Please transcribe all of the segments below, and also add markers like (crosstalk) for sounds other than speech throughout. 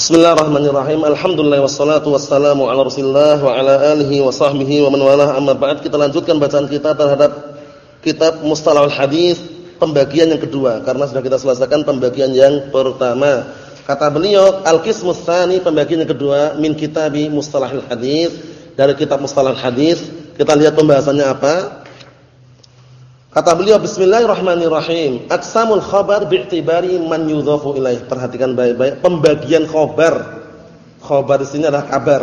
Bismillahirrahmanirrahim. Alhamdulillah wassalatu wassalamu ala Rasulillah wa ala alihi wa sahbihi wa man walah. Amma ba'd, kita lanjutkan bacaan kita terhadap kitab Mustalahul Hadis pembagian yang kedua karena sudah kita selesaikan pembagian yang pertama. Kata beliau, al-qismus tsani pembagian yang kedua min kitabi Mustalahul Hadis dari kitab Mustalahul Hadis. Kita lihat pembahasannya apa? Kata beliau bismillahirrahmanirrahim. Aqsamul khabar bi'tibari man yudhafu ilaih. Perhatikan baik-baik pembagian khabar. Khabar di sini adalah kabar.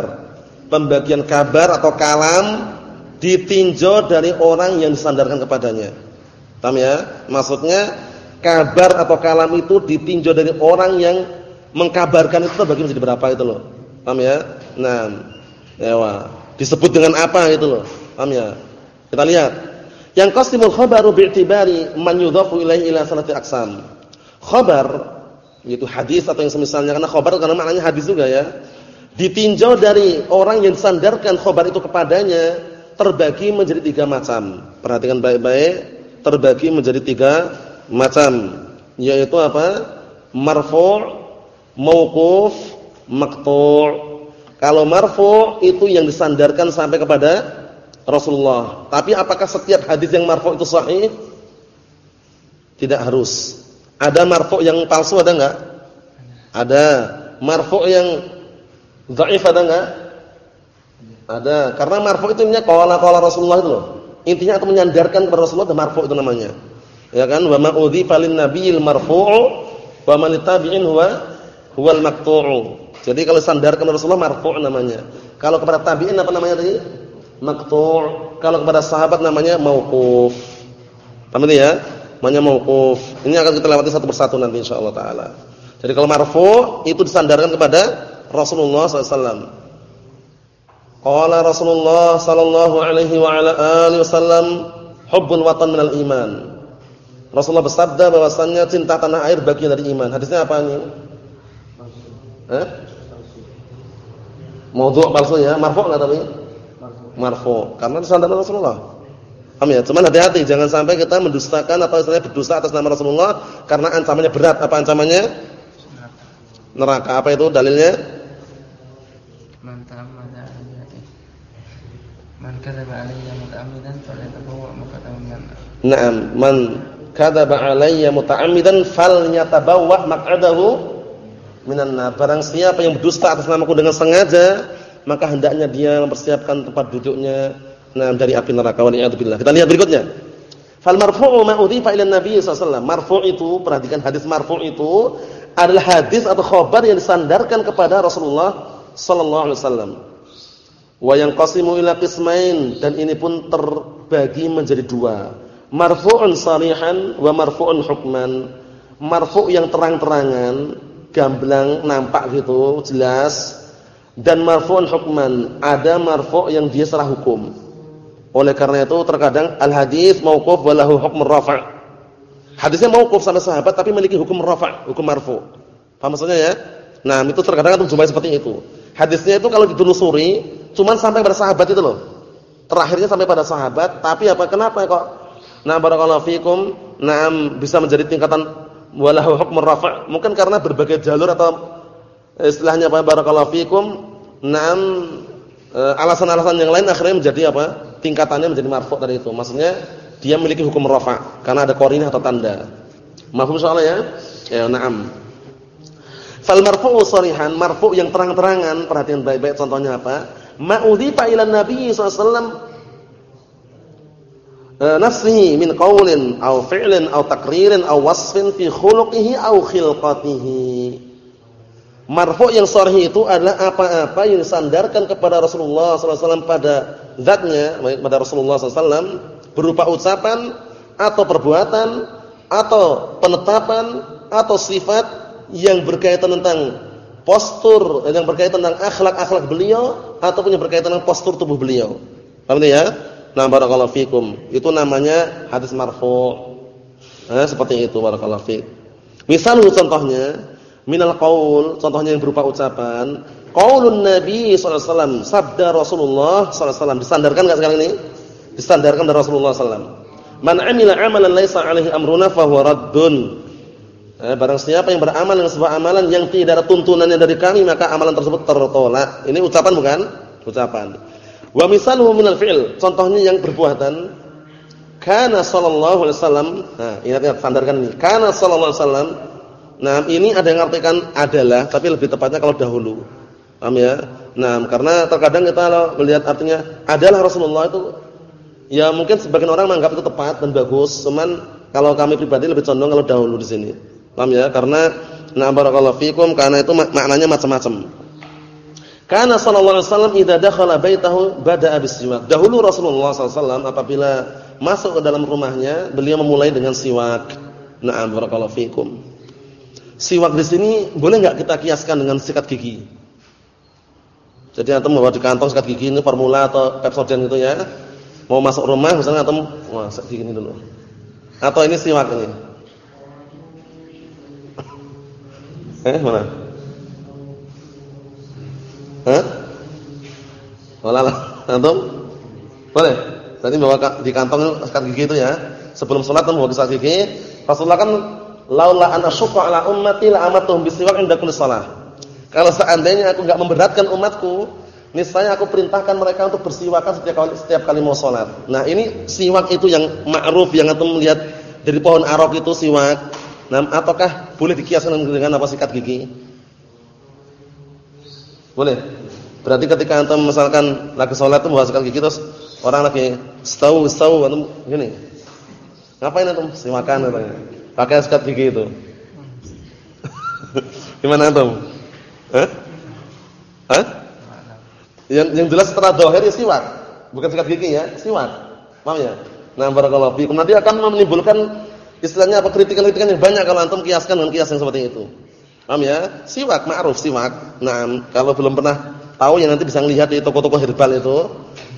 Pembagian kabar atau kalam ditinjau dari orang yang disandarkan kepadanya. Paham ya? Maksudnya kabar atau kalam itu ditinjau dari orang yang mengkabarkan itu terbagi menjadi berapa itu loh. Paham ya? Nah, ya disebut dengan apa itu loh. Paham ya? Kita lihat yang qasimul khabaru bi'tibari man yudhafu ilaihi ila salati aqsam. Khabar yaitu hadis atau yang semisalnya karena khabar karena maknanya hadis juga ya. Ditinjau dari orang yang sandarkan khabar itu kepadanya terbagi menjadi tiga macam. Perhatikan baik-baik, terbagi menjadi tiga macam. Yaitu apa? Marfu', mauquf, maqtu'. Kalau marfu' itu yang disandarkan sampai kepada Rasulullah. Tapi apakah setiap hadis yang marfu itu sahih? Tidak harus. Ada marfu yang palsu ada enggak? Ada. Marfu yang dhaif ada enggak? Ada. Karena marfu itu intinya qala-qala Rasulullah itu loh. Intinya atau menyandarkan kepada Rasulullah dan marfu itu namanya. Ya kan? Wa ma udhifa lin nabiyil marfu'u wa man tabi'in huwa huwal maqtu'u. Jadi kalau sandarkan Rasulullah marfu' namanya. Kalau kepada tabi'in apa namanya tadi? Maqtu'. Kalau kepada sahabat namanya mauquf. Paham ini ya? Namanya mauquf. Ini akan kita lewati satu persatu nanti insyaallah taala. Jadi kalau marfu' itu disandarkan kepada Rasulullah SAW. Qala Rasulullah sallallahu alaihi wa ala alihi wasallam, hubbul watan minal iman. Rasulullah bersabda bahwasannya cinta tanah air bagian dari iman. Hadisnya apa ini? Eh? Maudhu' palsu ya, marfu' enggak tapi? Marfu karena disandar Rasulullah. Paham ya? Cuman hati-hati jangan sampai kita mendustakan atau istilahnya berdusta atas nama Rasulullah karena ancamannya berat. Apa ancamannya? Neraka. Apa itu dalilnya? Naam, man kadzaba alayya muta'ammidan falyatabawwa maq'adahu minan nar. Barang siapa yang berdusta atas namaku dengan sengaja, maka hendaknya dia mempersiapkan tempat duduknya nah dari api neraka waliyadzubillah. Kita lihat berikutnya. Fal marfu'u ma udhifa Nabi sallallahu Marfu' itu, perhatikan hadis marfu' itu adalah hadis atau khabar yang disandarkan kepada Rasulullah sallallahu alaihi wasallam. Wa yanqasimu ila qismain dan ini pun terbagi menjadi dua. Marfu'un salihan wa marfu'un hukman. Marfu' yang terang-terangan, gamblang, nampak gitu, jelas dan marfu'un hukman, ada marfu' yang dia secara hukum. Oleh karena itu terkadang al hadis mauquf wa lahu hukm rafa'. Hadisnya mauquf sama sahabat tapi memiliki hukum rafa', hukum marfu'. Paham maksudnya ya? Nah, itu terkadang itu jumlah seperti itu. Hadisnya itu kalau ditelusuri cuman sampai pada sahabat itu loh. Terakhirnya sampai pada sahabat, tapi apa kenapa kok Nah, barakallahu fikum, nah bisa menjadi tingkatan walahu hukm rafa'. Mungkin karena berbagai jalur atau istilahnya apa barakallahu fikum enam eh, alasan-alasan yang lain akhirnya menjadi apa? Tingkatannya menjadi marfu' dari itu. Maksudnya dia memiliki hukum rafa' karena ada qarinah atau tanda. Mafhum soalnya ya? Ya na'am. Fal marfu'u sharihan marfu' yang terang-terangan perhatian baik-baik contohnya apa? Ma'udhifa ila nabi sallallahu eh, nafsihi min qaulin aw fi'lin aw taqririn aw wasfin fi khuluqihi aw khilqatihi Marfu' yang sahih itu adalah apa-apa yang disandarkan kepada Rasulullah SAW pada zatnya, pada Rasulullah SAW berupa ucapan atau perbuatan atau penetapan atau sifat yang berkaitan tentang postur yang berkaitan tentang akhlak-akhlak beliau ataupun yang berkaitan dengan postur tubuh beliau. Paham ya? Nah, barakallahu fikum. Itu namanya hadis marfu'. Nah, seperti itu barakallahu fik. Misal contohnya minal qaul, contohnya yang berupa ucapan, qaulun Nabi sallallahu alaihi wasallam, sabda Rasulullah sallallahu alaihi wasallam, disandarkan enggak sekarang ini? Disandarkan dari Rasulullah sallallahu alaihi wasallam. Man 'amila 'amalan laisa 'alaihi amruna fa huwa raddun. Eh, barang siapa yang beramal dengan sebuah amalan yang tidak ada tuntunannya dari kami, maka amalan tersebut tertolak. Ini ucapan bukan? Ucapan. Wa misaluhu minal fi'il. Contohnya yang perbuatan. Kana sallallahu alaihi wasallam. Nah, ingat-ingat sandarkan ini. Kana sallallahu alaihi wasallam. Nah, ini ada yang artikan adalah, tapi lebih tepatnya kalau dahulu. Paham ya? Nah, karena terkadang kita melihat artinya adalah Rasulullah itu ya mungkin sebagian orang menganggap itu tepat dan bagus, cuman kalau kami pribadi lebih condong kalau dahulu di sini. Paham ya? Karena na barakallahu fikum karena itu maknanya macam-macam. Karena sallallahu alaihi wasallam idza dakhala baitahu bada'a bisiwak. Dahulu Rasulullah sallallahu apabila masuk ke dalam rumahnya, beliau memulai dengan siwak. Na'am barakallahu fikum. Siwak di sini boleh enggak kita kiaskan dengan sikat gigi? Jadi antum bawa di kantong sikat gigi ini formula atau Pepsodent gitu ya. Mau masuk rumah misalnya antum wah sikat gigi ini dulu. Atau ini siwak ini. Eh, mana? Hah? Olah lah. Antum? Boleh? Nanti bawa di kantong sikat gigi itu ya. Sebelum sholat kamu bawa sikat gigi. Rasulullah kan laula an asyqa ala ummati la amatuhum bisiwak inda kulli shalah. Kalau seandainya aku enggak memberatkan umatku, niscaya aku perintahkan mereka untuk bersiwakan setiap kali setiap kali mau sholat. Nah, ini siwak itu yang ma'ruf yang antum melihat dari pohon arok itu siwak. Nah, ataukah boleh dikiaskan dengan apa sikat gigi? Boleh. Berarti ketika antum misalkan lagi itu bawa sikat gigi terus orang lagi stau stau antum gini. Ngapain antum? Simakan katanya. Pakai sikat gigi itu. (laughs) Gimana antum? Hah? Hah? Yang yang jelas setelah dohir ya siwak. Bukan sikat gigi ya, siwak. Paham ya? Nah, barakallahu fiikum. Nanti akan menimbulkan istilahnya apa kritikan-kritikan yang banyak kalau antum kiaskan dengan kias yang seperti itu. Paham ya? Siwak ma'ruf siwak. Nah, kalau belum pernah tahu ya nanti bisa lihat di toko-toko herbal itu.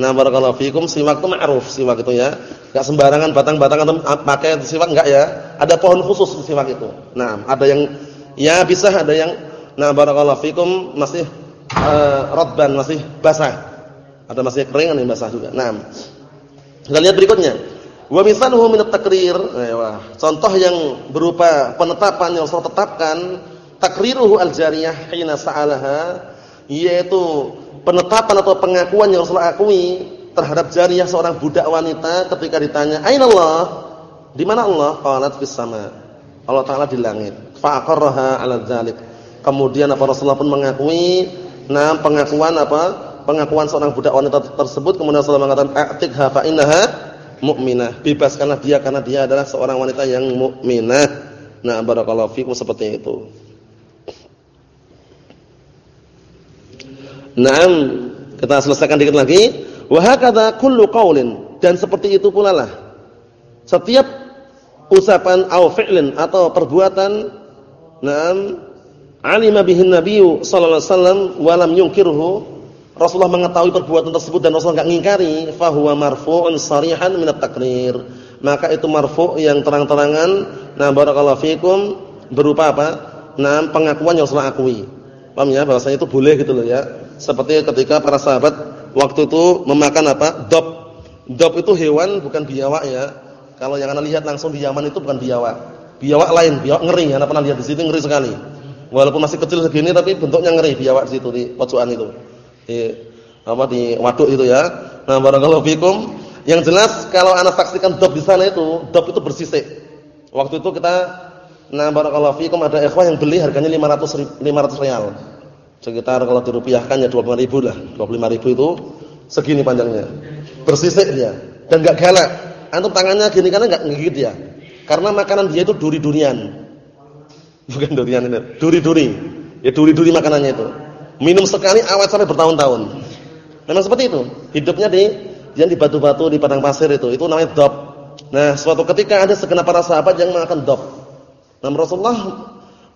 Nah, barakallahu fikum siwak itu ma'ruf siwak itu ya. Enggak sembarangan batang-batang antum pakai siwak enggak ya. Ada pohon khusus siwak itu. Nah, ada yang ya bisa ada yang nah barakallahu fikum masih uh, rotban masih basah. Ada masih kering ada yang basah juga. Nah. Kita lihat berikutnya. Wa misaluhu min at-taqrir. Contoh yang berupa penetapan yang Rasul tetapkan, takriruhu al-jariyah hina sa'alaha, yaitu penetapan atau pengakuan yang Rasul akui terhadap jariyah seorang budak wanita ketika ditanya, "Aina Allah?" Di mana Allah? Qalat fis sama. Allah Taala di langit. Fa aqarraha 'ala dzalik. Kemudian apa Rasulullah pun mengakui nah pengakuan apa? Pengakuan seorang budak wanita tersebut kemudian Rasulullah mengatakan, "A'tikha fa innaha mukminah. Bebaskanlah dia karena dia adalah seorang wanita yang mukminah. Nah, barakallahu fikum seperti itu. Naam, kita selesaikan dikit lagi. Wa hakadha kullu qaulin dan seperti itu pula lah. Setiap ucapan au fi'lin atau perbuatan naam alima bihin nabiyyu sallallahu alaihi wasallam wa lam yunkirhu Rasulullah mengetahui perbuatan tersebut dan Rasulullah enggak ngingkari, fahuwa marfu'un sarihan minat takrir. Maka itu marfu' yang terang-terangan, nah barakallahu fikum berupa apa? Nah, pengakuan yang Rasulullah akui. Paham ya? Bahasanya itu boleh gitu loh ya. Seperti ketika para sahabat waktu itu memakan apa? Dop. Dop itu hewan bukan biawak ya. Kalau yang Anda lihat langsung di Yaman itu bukan biawak. Biawak lain, biawak ngeri. Anda pernah lihat di situ ngeri sekali. Walaupun masih kecil segini tapi bentuknya ngeri biawak di situ di pojokan itu di apa di waduk itu ya. Nah, barakallahu fikum. Yang jelas kalau anak saksikan dop di sana itu, dop itu bersisik. Waktu itu kita nah barakallahu fikum ada ikhwah yang beli harganya 500 500 real. Sekitar kalau dirupiahkan ya 25 ribu lah. 25 ribu itu segini panjangnya. Bersisik dia dan enggak galak. Antum tangannya gini karena enggak ngigit ya. Karena makanan dia itu duri-durian. Bukan durian ini, duri-duri. Ya duri-duri makanannya itu. Minum sekali awet sampai bertahun-tahun. Memang seperti itu. Hidupnya di yang di batu-batu di padang pasir itu. Itu namanya dop. Nah, suatu ketika ada segenap para sahabat yang makan dop. Nah, Rasulullah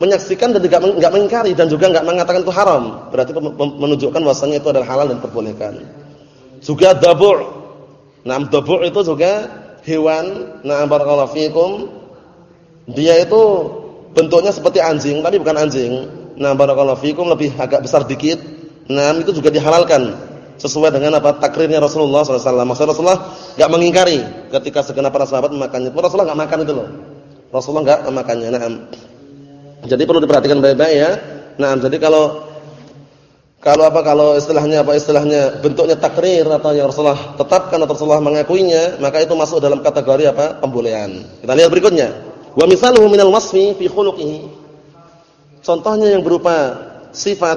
menyaksikan dan tidak enggak mengingkari dan juga enggak mengatakan itu haram. Berarti menunjukkan bahwasanya itu adalah halal dan perbolehkan. Juga dabu'. Nah, dabu' itu juga hewan, nah barakallahu fikum. Dia itu bentuknya seperti anjing, tapi bukan anjing. Nah, barakallahu fikum lebih agak besar dikit. Nah, itu juga dihalalkan sesuai dengan apa takrirnya Rasulullah SAW. Maksudnya Rasulullah enggak mengingkari ketika segenap para sahabat memakannya. Rasulullah enggak makan itu loh. Rasulullah enggak memakannya. Nah, Jadi perlu diperhatikan baik-baik ya. Nah, jadi kalau kalau apa kalau istilahnya apa istilahnya bentuknya takrir atau yang Rasulullah tetapkan atau Rasulullah mengakuinya, maka itu masuk dalam kategori apa? pembolehan. Kita lihat berikutnya. Wa misaluhu minal wasfi fi khuluqihi. Contohnya yang berupa sifat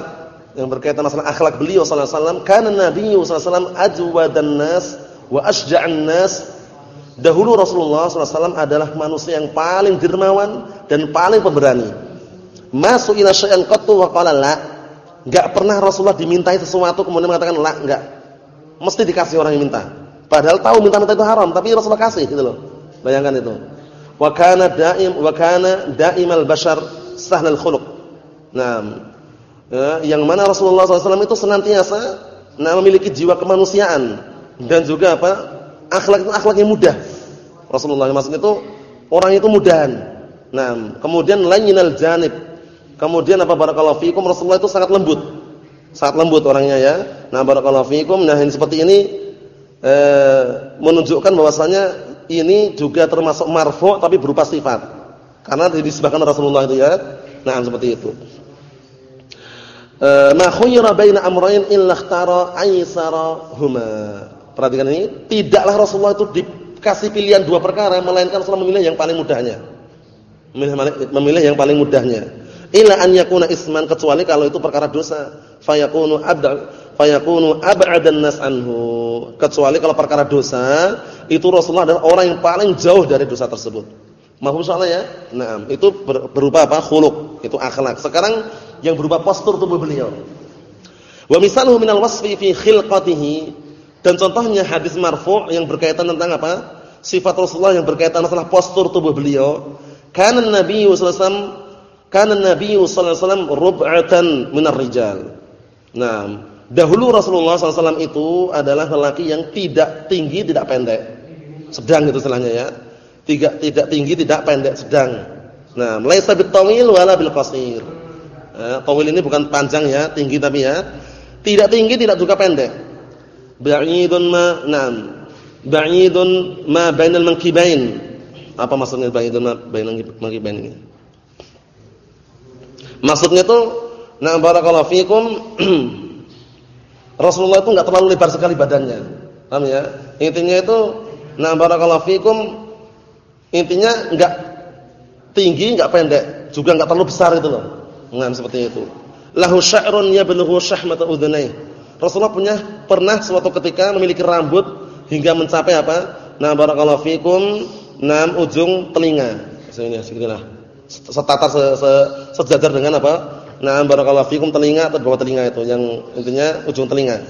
yang berkaitan masalah akhlak beliau sallallahu alaihi wasallam, kana nabiyyu sallallahu alaihi wasallam nas wa asja'an nas. Dahulu Rasulullah sallallahu adalah manusia yang paling dermawan dan paling pemberani. Masuk ila syai'an qattu wa qala la Enggak pernah Rasulullah dimintai sesuatu kemudian mengatakan la, enggak. Mesti dikasih orang yang minta. Padahal tahu minta-minta itu haram, tapi Rasulullah kasih gitu loh. Bayangkan itu. Wa kana daim wa kana daimal bashar sahlal khuluq. Nah, ya, yang mana Rasulullah SAW itu senantiasa nah, memiliki jiwa kemanusiaan dan juga apa? akhlak itu akhlak yang mudah. Rasulullah maksudnya itu orang itu mudahan. Nah, kemudian lainal janib Kemudian apa barakallahu fikum Rasulullah itu sangat lembut. Sangat lembut orangnya ya. Nah, barakallahu fikum nah ini seperti ini eh, menunjukkan bahwasanya ini juga termasuk marfu tapi berupa sifat. Karena disebutkan Rasulullah itu ya. Nah, seperti itu. Eh, ma khayyara baina amrayn illa ikhtara aysarahuma. Perhatikan ini, tidaklah Rasulullah itu dikasih pilihan dua perkara melainkan Rasulullah memilih yang paling mudahnya. Memilih yang paling mudahnya ila an yakuna isman kecuali kalau itu perkara dosa. Fayakunu abda fayakunu ab'adan nas anhu. Kecuali kalau perkara dosa itu Rasulullah adalah orang yang paling jauh dari dosa tersebut. Mahfum soalnya ya? Nah itu berupa apa? Khuluq. Itu akhlak. Sekarang yang berupa postur tubuh beliau. Wa misaluhu minal wasfi fi khilqatihi. Dan contohnya hadis marfu' yang berkaitan tentang apa? Sifat Rasulullah yang berkaitan masalah postur tubuh beliau. Kana nabi sallallahu alaihi wasallam karena Nabi sallallahu alaihi wasallam rub'atan minar rijal. Nah, dahulu Rasulullah SAW itu adalah lelaki yang tidak tinggi, tidak pendek. Sedang itu istilahnya ya. Tidak tidak tinggi, tidak pendek, sedang. Nah, laisa bitawil wala bil qasir. Eh, tawil ini bukan panjang ya, tinggi tapi ya. Tidak tinggi, tidak juga pendek. Ba'idun ma nam. Ba'idun ma bainal mankibain. Apa maksudnya ba'idun ma bainal mankibain ini? Maksudnya itu nah barakallahu fikum (clears throat) Rasulullah itu enggak terlalu lebar sekali badannya. Paham ya? Intinya itu nah barakallahu fikum intinya enggak tinggi, enggak pendek, juga enggak terlalu besar itu loh. Nah, seperti itu. Lahu sya'run yablughu syahmata udhunai. Rasulullah punya pernah suatu ketika memiliki rambut hingga mencapai apa? Nah barakallahu fikum enam ujung telinga. Sini segitulah setatar se, se, sejajar dengan apa? Nah, barakallahu fikum telinga atau bawah telinga itu yang intinya ujung telinga.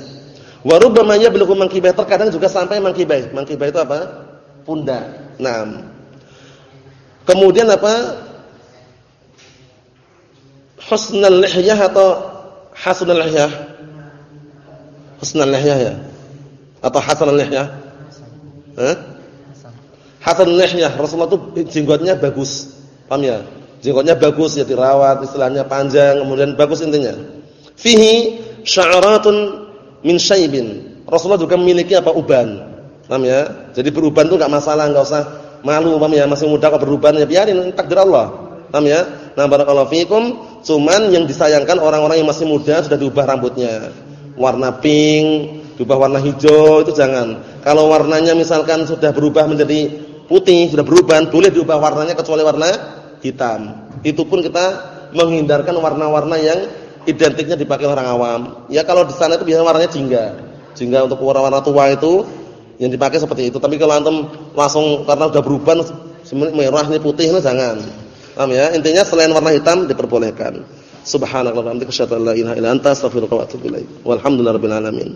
Wa rubbama yablughu mankibah terkadang juga sampai mankibah. Mankibah itu apa? Pundak. Nah. Kemudian apa? Husnul lihyah atau hasunul lihyah? Husnul lihyah ya. Atau hasanul lihyah? Hah? Hasanul lihyah. Rasulullah itu jenggotnya bagus. Paham ya? Jenggotnya bagus ya dirawat, istilahnya panjang, kemudian bagus intinya. Fihi sya'ratun min syaibin. Rasulullah juga memiliki apa uban. Paham ya? Jadi beruban itu enggak masalah, enggak usah malu, paham ya? Masih muda kok beruban ya biarin takdir Allah. Paham ya? Nah, barakallahu fikum, cuman yang disayangkan orang-orang yang masih muda sudah diubah rambutnya. Warna pink, diubah warna hijau itu jangan. Kalau warnanya misalkan sudah berubah menjadi putih, sudah berubah, boleh diubah warnanya kecuali warna hitam. Itu pun kita menghindarkan warna-warna yang identiknya dipakai orang awam. Ya kalau di sana itu biasanya warnanya jingga. Jingga untuk warna-warna tua itu yang dipakai seperti itu. Tapi kalau antum langsung karena sudah berubah merah ini putih ini jangan. Paham ya? Intinya selain warna hitam diperbolehkan. Subhanallah wa bihamdika asyhadu la ilaha illa anta astaghfiruka wa atubu ilaik. Walhamdulillahirabbil alamin.